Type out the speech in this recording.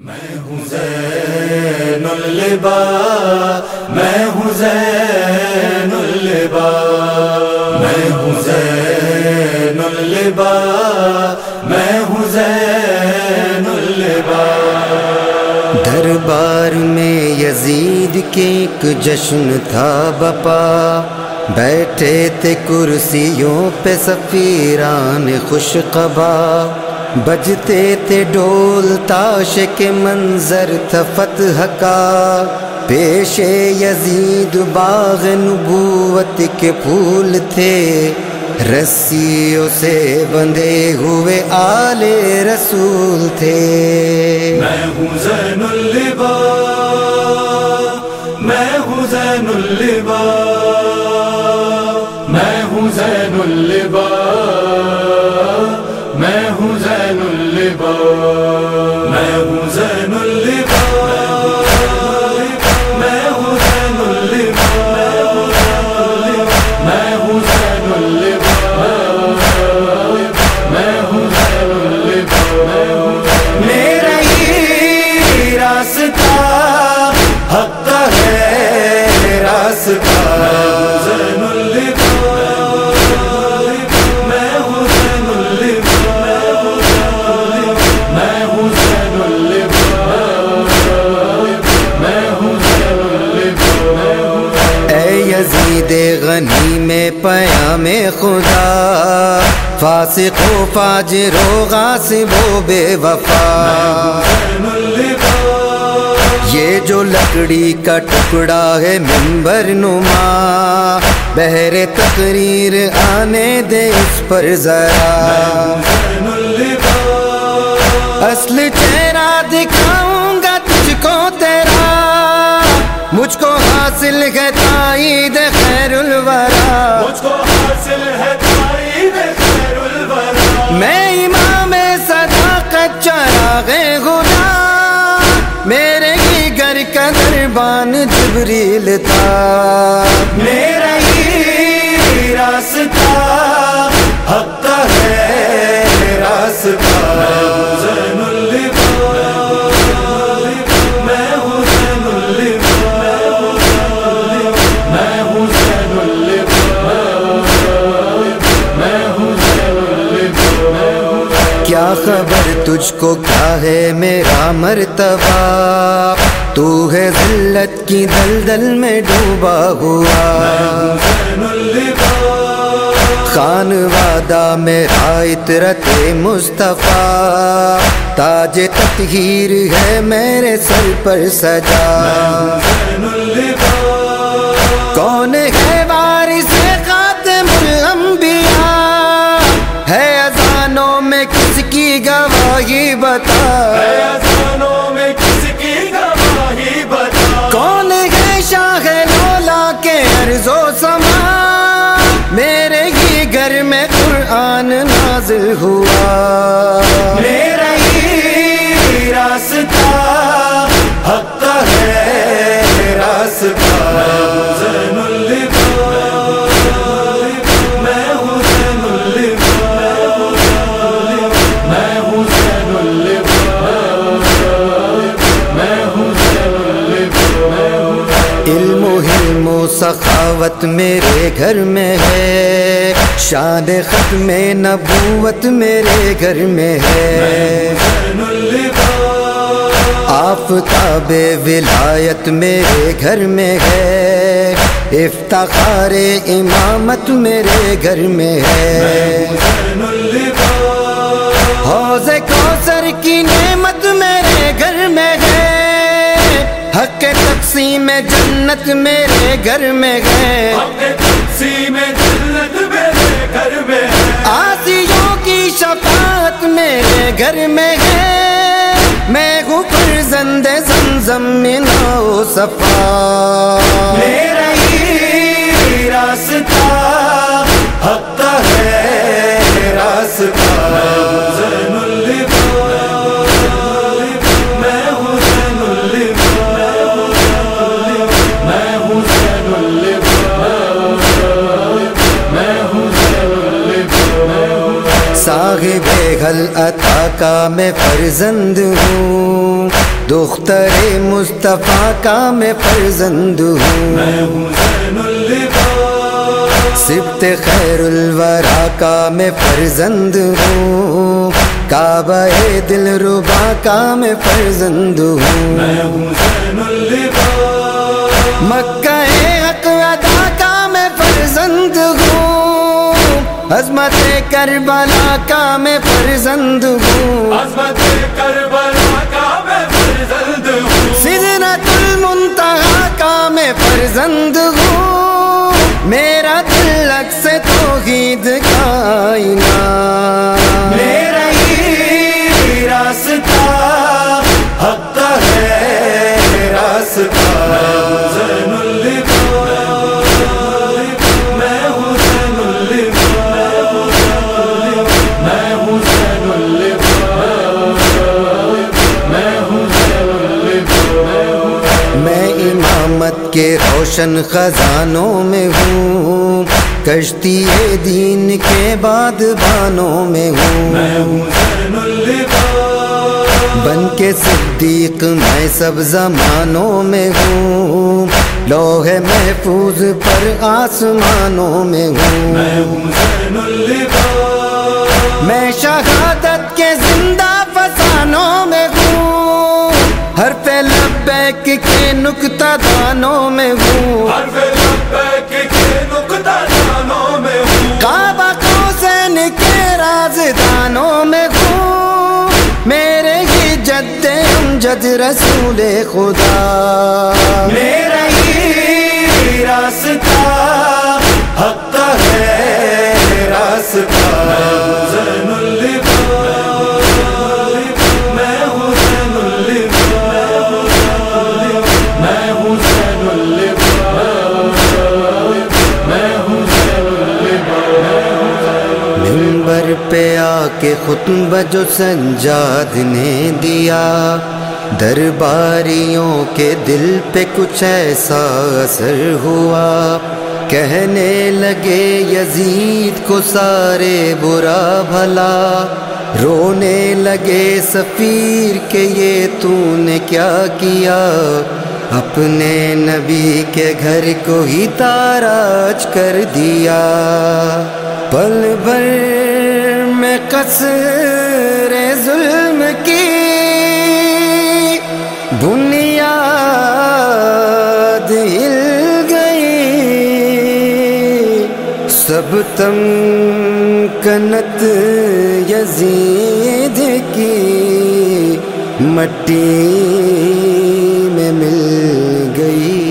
میں ہوں زین البا میں ہوں زین البا میں ہوں زین البا میں ہوں زین البا دربار میں یزید کے ایک جشن تھا بپا۔ بیٹھے تھے کرسیوں پہ سفیران خوش قبا بجتے تھے ڈول تاش کے منظر تھا فتح کا۔ پیش یزید باغ نبوت کے پھول تھے۔ رسیوں سے بندھے ہوئے آل رسول تھے۔ میں ہوں زین البا میں ہوں زین البا یزید میں پیام خدا، فاسق و فاجر و غاصب و بے وفا۔ یہ جو لکڑی کا ٹکڑا ہے ممبر نما، بہر تقریر آنے دے اس پر ذرا۔ اصل چہرہ دکھاؤں دربان جبریل تھا۔ میرا ہی راستہ حق کا ہے راستہ۔ تجھ کو کیا ہے میرا مرتبہ۔ تو ہے ذلت کی دلدل میں ڈوبا ہوا۔ خان وادہ میرا عطرت مصطفیٰ۔ تاج تطہیر ہے میرے سر پر سجا۔ کون ہے وارث جی بتا۔ سخاوت میرے گھر میں ہے۔ شان ختم نبوت میرے گھر میں ہے۔ آفتاب ولایت میرے گھر میں ہے۔ افتخار امامت میرے گھر میں ہے۔ حوض کوثر کی نعمت میرے گھر میں ہے۔ حق تقسیم جنت میرے گھر میں ہے اپنے تقسیم جنت میرے گھر میں ہے۔ آسیوں کی شفاعت میرے گھر میں ہے۔ میں ہوں فرزند زمزم میں نو صفا۔ البا عطا کا میں فرزند ہوں۔ دختر مصطفیٰ کا میں فرزند ہوں۔ میں ہوں سبت خیر الورا کا میں فرزند ہوں۔ کعبہ دل ربا کا میں فرزند ہوں۔ میں ہوں مکہ حق ادا کا میں فرزند ہوں۔ عظمت کربلا کا میں فرزند ہوں۔ عظمت کربلا کا میں فرزند ہوں۔ سدرت المنتہا کا میں فرزند ہوں۔ میرا دل سے توحید کا آئینہ۔ میرا ہی راستہ حق کا ہے راستہ۔ روشن خزانوں میں ہوں۔ کشتی دین کے بعد بانوں میں ہوں۔ میں بن کے صدیق میں سب زمانوں میں ہوں۔ لوہ محفوظ پر آسمانوں میں ہوں۔ میں ہوں میں شہادت کے زندہ فسانوں میں لبیک کے نکتہ دانوں میں ہوں۔ لبیک کے نقطہ جانوں میں ہوں۔ کعبہ حسین کے رازدانوں میں ہوں۔ میرے ہی جد امجد رسول خدا۔ میرا ہی راستہ۔ آ کے خطبہ جو سنجاد نے دیا۔ درباریوں کے دل پہ کچھ ایسا اثر ہوا۔ کہنے لگے یزید کو سارے برا بھلا۔ رونے لگے سفیر کے یہ تو نے کیا کیا۔ اپنے نبی کے گھر کو ہی تاراج کر دیا۔ پل بھر کثر ظلم کی۔ بنیاد دل گئی۔ سب تم کنت یزید کی۔ مٹی میں مل گئی۔